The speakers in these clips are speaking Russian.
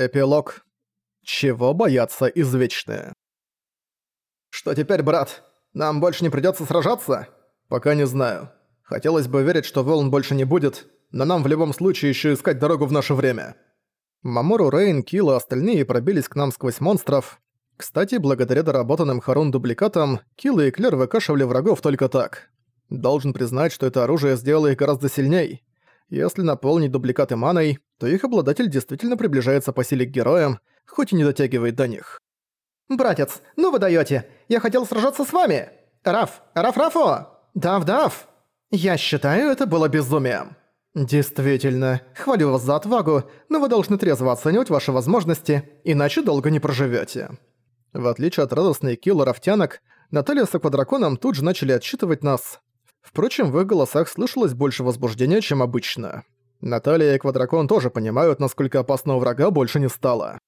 Эпилог. Чего боятся извечные? Что теперь, брат? Нам больше не придётся сражаться? Пока не знаю. Хотелось бы верить, что волн больше не будет, но нам в любом случае ещё искать дорогу в наше время. Мамору, Рейн, Килл и остальные пробились к нам сквозь монстров. Кстати, благодаря доработанным Харун дубликатам, Килл и Клер выкашивали врагов только так. Должен признать, что это оружие сделало их гораздо сильней. Если наполнить дубликаты маной, то их обладатель действительно приближается по силе к героям, хоть и не дотягивает до них. «Братец, ну вы даёте! Я хотел сражаться с вами! Раф! Раф-Рафо! Дав-Дав!» «Я считаю, это было безумием». «Действительно, хвалю вас за отвагу, но вы должны трезво оценивать ваши возможности, иначе долго не проживёте». В отличие от радостной килла рафтянок, Наталья с Аквадраконом тут же начали отчитывать нас. Впрочем, в их голосах слышалось больше возбуждения, чем обычно. Наталья и Квадракон тоже понимают, насколько опасного врага больше не стало.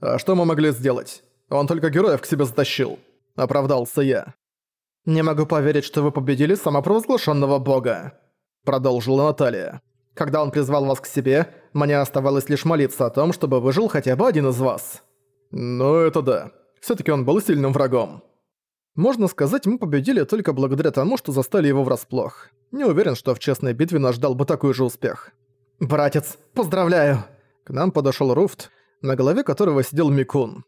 «А что мы могли сделать? Он только героев к себе затащил», — оправдался я. «Не могу поверить, что вы победили самопровозглашенного бога», — продолжила Наталья. «Когда он призвал вас к себе, мне оставалось лишь молиться о том, чтобы выжил хотя бы один из вас». «Ну это да. все таки он был сильным врагом». Можно сказать, мы победили только благодаря тому, что застали его врасплох. Не уверен, что в честной битве нас ждал бы такой же успех. «Братец, поздравляю!» К нам подошёл Руфт, на голове которого сидел Микун.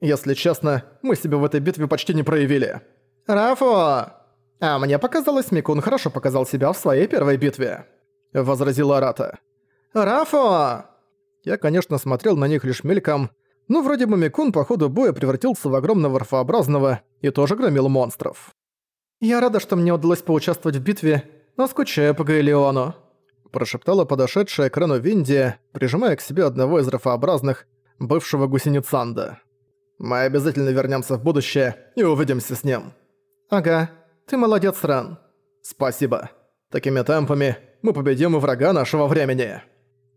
«Если честно, мы себя в этой битве почти не проявили». «Рафо!» «А мне показалось, Микун хорошо показал себя в своей первой битве», — возразила Арата. «Рафо!» Я, конечно, смотрел на них лишь мельком, но вроде бы Микун по ходу боя превратился в огромного рфообразного и тоже громил монстров. «Я рада, что мне удалось поучаствовать в битве, но скучаю по Гаэлеону», прошептала подошедшая к Рену Винди, прижимая к себе одного из рфообразных, бывшего гусеницанда. «Мы обязательно вернемся в будущее и увидимся с ним». «Ага, ты молодец, Рен». «Спасибо. Такими темпами мы победим и врага нашего времени».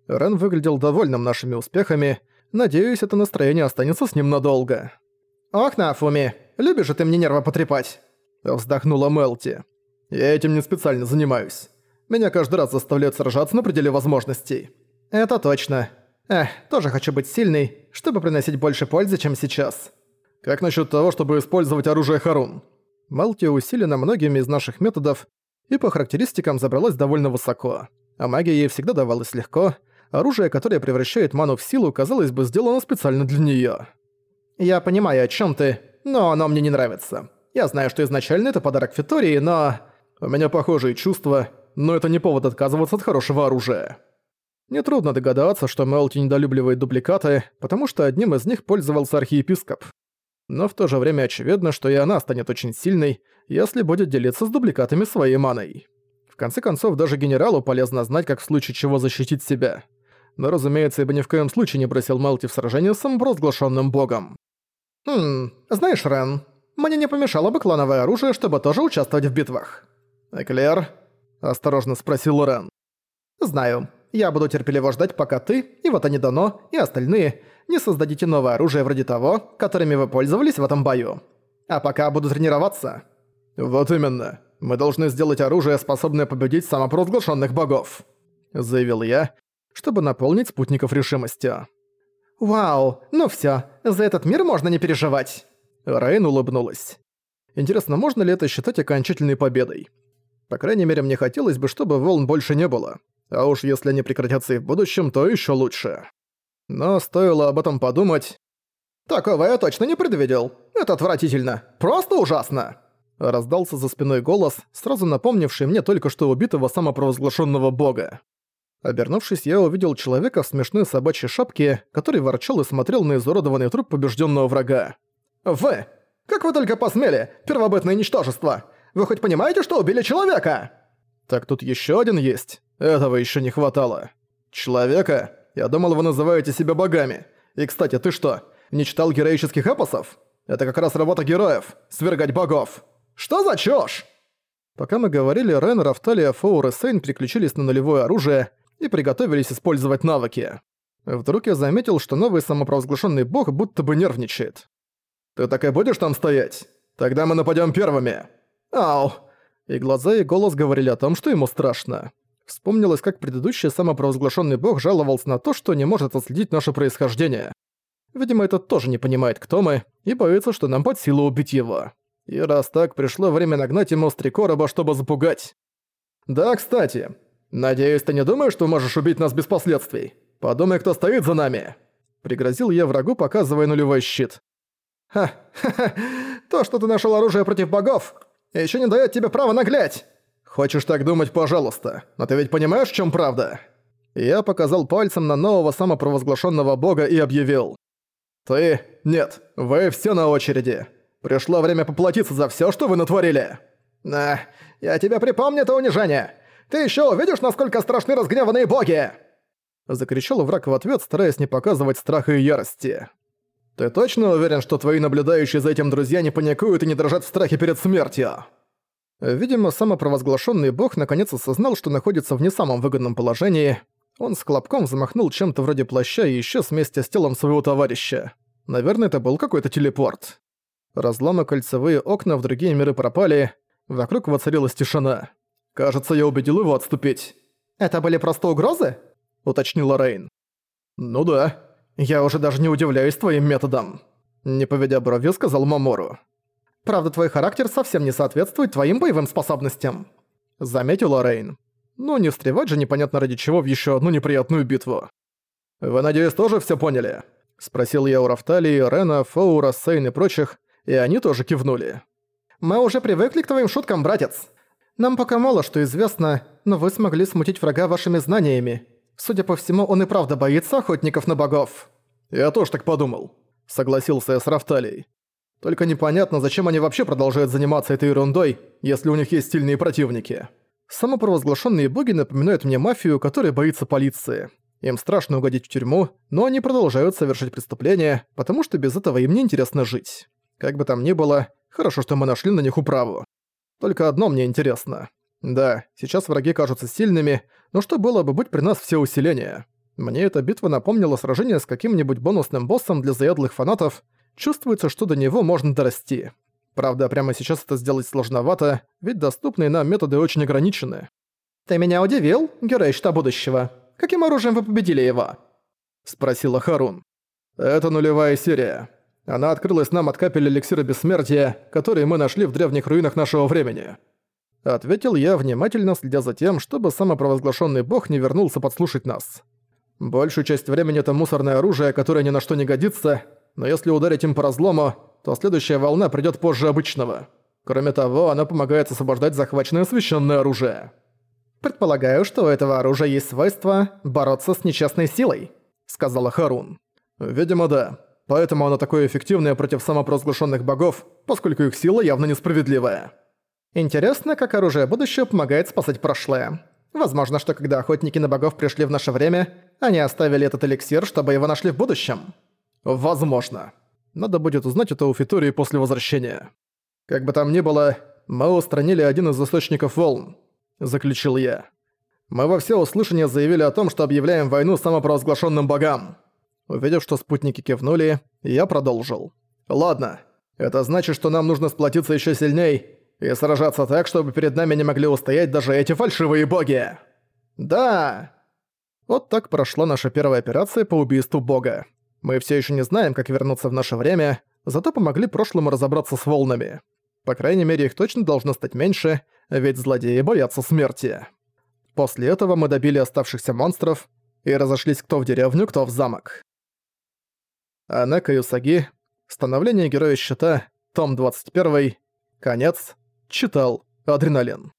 Рен выглядел довольным нашими успехами, Надеюсь, это настроение останется с ним надолго. «Ох, Нафуми, любишь же ты мне нервы потрепать!» Вздохнула Мелти. «Я этим не специально занимаюсь. Меня каждый раз заставляют сражаться на пределе возможностей». «Это точно. Эх, тоже хочу быть сильной, чтобы приносить больше пользы, чем сейчас». «Как насчет того, чтобы использовать оружие Харун?» Мелти усилена многими из наших методов и по характеристикам забралась довольно высоко. А магия ей всегда давалась легко, Оружие, которое превращает ману в силу, казалось бы, сделано специально для неё. «Я понимаю, о чём ты, но оно мне не нравится. Я знаю, что изначально это подарок Фитории, но...» «У меня похожие чувства, но это не повод отказываться от хорошего оружия». Нетрудно догадаться, что Мелти недолюбливает дубликаты, потому что одним из них пользовался архиепископ. Но в то же время очевидно, что и она станет очень сильной, если будет делиться с дубликатами своей маной. В конце концов, даже генералу полезно знать, как в случае чего защитить себя но, разумеется, я бы ни в коем случае не бросил Мелти в сражение с самопровозглашенным богом. «Хм, знаешь, Рен, мне не помешало бы клановое оружие, чтобы тоже участвовать в битвах». «Эклер?» – осторожно спросил Рен. «Знаю. Я буду терпеливо ждать, пока ты, и вот они дано, и остальные не создадите новое оружие вроде того, которыми вы пользовались в этом бою. А пока буду тренироваться». «Вот именно. Мы должны сделать оружие, способное победить самопровозглашенных богов», – заявил я, чтобы наполнить спутников решимостью. «Вау, ну всё, за этот мир можно не переживать!» Рейн улыбнулась. Интересно, можно ли это считать окончательной победой? По крайней мере, мне хотелось бы, чтобы волн больше не было. А уж если они прекратятся и в будущем, то ещё лучше. Но стоило об этом подумать... «Такого я точно не предвидел. Это отвратительно. Просто ужасно!» Раздался за спиной голос, сразу напомнивший мне только что убитого самопровозглашенного бога. Обернувшись, я увидел человека в смешной собачьей шапке, который ворчал и смотрел на изуродованный труп побежденного врага. «Вы! Как вы только посмели, первобытное ничтожество! Вы хоть понимаете, что убили человека?» «Так тут еще один есть. Этого еще не хватало. Человека? Я думал, вы называете себя богами. И, кстати, ты что, не читал героических эпосов? Это как раз работа героев — свергать богов. Что за чушь?» Пока мы говорили, Рен, Рафталия, Фоур и Сейн переключились на нулевое оружие — и приготовились использовать навыки. Вдруг я заметил, что новый самопровозглашенный бог будто бы нервничает. «Ты так и будешь там стоять? Тогда мы нападем первыми!» «Ау!» И глаза и голос говорили о том, что ему страшно. Вспомнилось, как предыдущий самопровозглашенный бог жаловался на то, что не может отследить наше происхождение. Видимо, этот тоже не понимает, кто мы, и боится, что нам под силу убить его. И раз так, пришло время нагнать ему стрекороба, чтобы запугать. Да, кстати. Надеюсь, ты не думаешь, что можешь убить нас без последствий? Подумай, кто стоит за нами. Пригрозил я врагу, показывая нулевой щит. Ха, ха, ха, то, что ты нашел оружие против богов, еще не дает тебе права наглять. Хочешь так думать, пожалуйста, но ты ведь понимаешь, в чем правда? Я показал пальцем на нового самопровозглашенного бога и объявил. «Ты... Нет, вы все на очереди. Пришло время поплатиться за все, что вы натворили». «На, я тебе припомню это унижение. Ты еще увидишь, насколько страшны разгневанные боги!» Закричал враг в ответ, стараясь не показывать страха и ярости. «Ты точно уверен, что твои наблюдающие за этим друзья не паникуют и не дрожат в страхе перед смертью?» Видимо, самопровозглашенный бог наконец осознал, что находится в не самом выгодном положении, он с клопком замахнул чем-то вроде плаща и исчез вместе с телом своего товарища. Наверное, это был какой-то телепорт. Разломы кольцевые окна в другие миры пропали, вокруг воцарилась тишина. Кажется, я убедил его отступить. «Это были просто угрозы?» — уточнила Рейн. «Ну да. Я уже даже не удивляюсь твоим методом», — не поведя бровью, сказал Мамору. «Правда, твой характер совсем не соответствует твоим боевым способностям», — заметила Рейн. Ну, не встревать же непонятно ради чего в еще одну неприятную битву. «Вы, надеюсь, тоже все поняли?» Спросил я у Рафталии, Рена, Фоура, Сейн и прочих, и они тоже кивнули. «Мы уже привыкли к твоим шуткам, братец. Нам пока мало что известно, но вы смогли смутить врага вашими знаниями. Судя по всему, он и правда боится охотников на богов». «Я тоже так подумал», — согласился я с Рафталией. «Только непонятно, зачем они вообще продолжают заниматься этой ерундой, если у них есть сильные противники». Самопровозглашенные боги напоминают мне мафию, которая боится полиции. Им страшно угодить в тюрьму, но они продолжают совершать преступления, потому что без этого им не интересно жить. Как бы там ни было, хорошо, что мы нашли на них управу. Только одно мне интересно. Да, сейчас враги кажутся сильными, но что было бы быть при нас все усиления? Мне эта битва напомнила сражение с каким-нибудь бонусным боссом для заядлых фанатов. Чувствуется, что до него можно дорасти. Правда, прямо сейчас это сделать сложновато, ведь доступные нам методы очень ограничены. «Ты меня удивил, герой Шта Будущего. Каким оружием вы победили его?» Спросила Харун. «Это нулевая серия. Она открылась нам от капель эликсира бессмертия, которые мы нашли в древних руинах нашего времени». Ответил я, внимательно следя за тем, чтобы самопровозглашенный бог не вернулся подслушать нас. Большую часть времени это мусорное оружие, которое ни на что не годится, но если ударить им по разлому, то следующая волна придёт позже обычного. Кроме того, она помогает освобождать захваченное священное оружие. «Предполагаю, что у этого оружия есть свойство бороться с нечестной силой», — сказала Харун. «Видимо, да. Поэтому оно такое эффективное против самопровозглашенных богов, поскольку их сила явно несправедливая». Интересно, как оружие будущего помогает спасать прошлое. Возможно, что когда охотники на богов пришли в наше время, они оставили этот эликсир, чтобы его нашли в будущем. Возможно. Надо будет узнать это у Фитории после возвращения. Как бы там ни было, мы устранили один из источников волн, заключил я. Мы во все услышания заявили о том, что объявляем войну самопровозглашенным богам. Увидев, что спутники кивнули, я продолжил. Ладно, это значит, что нам нужно сплотиться еще сильней и сражаться так, чтобы перед нами не могли устоять даже эти фальшивые боги. Да. Вот так прошла наша первая операция по убийству бога. Мы все еще не знаем, как вернуться в наше время, зато помогли прошлому разобраться с волнами. По крайней мере, их точно должно стать меньше, ведь злодеи боятся смерти. После этого мы добили оставшихся монстров и разошлись кто в деревню, кто в замок. Анека Юсаги. Становление Героя Щита. Том 21. Конец. Читал. Адреналин.